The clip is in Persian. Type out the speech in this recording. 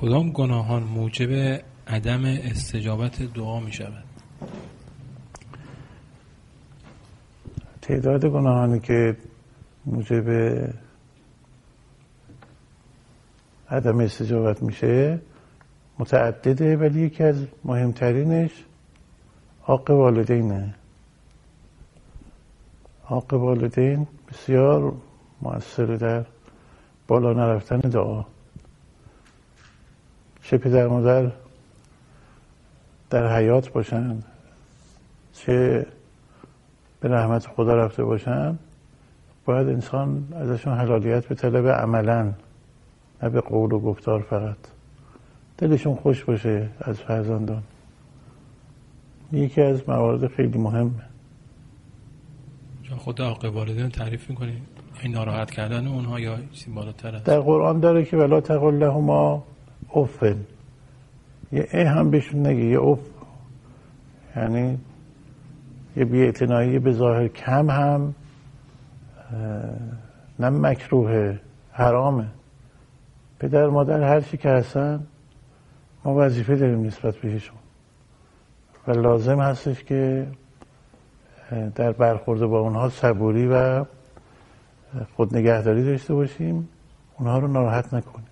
کدام گناهان موجب عدم استجابت دعا می شود؟ تعداد گناهانی که موجب عدم استجابت میشه متعدده ولی یکی از مهمترینش حق والدینه. حق والدین بسیار موثر در بالا نرفتن دعا. چه پدر مادر در حیات باشن چه به رحمت خدا رفته باشن باید انسان ازشون حلالیت به طلب عملا نه به قول و گفتار فقط. دلشون خوش باشه از فرزندان. یکی از موارد خیلی مهمه خود حق والدین تعریف می‌کنید این ناراحت کردن اونها یا چیزی بالاتر است در قرآن داره که ولا تقل لهما افن یه ای هم بهشون نگی یه اف یعنی یه بی به ظاهر کم هم نه مکروه حرامه. پدر مادر هر چی که هستن ما وظیفه داریم نسبت بهشون و لازم هستش که در برخورد با اونها صبوری و خود نگهداری داشته باشیم. اونها رو ناراحت نکنیم.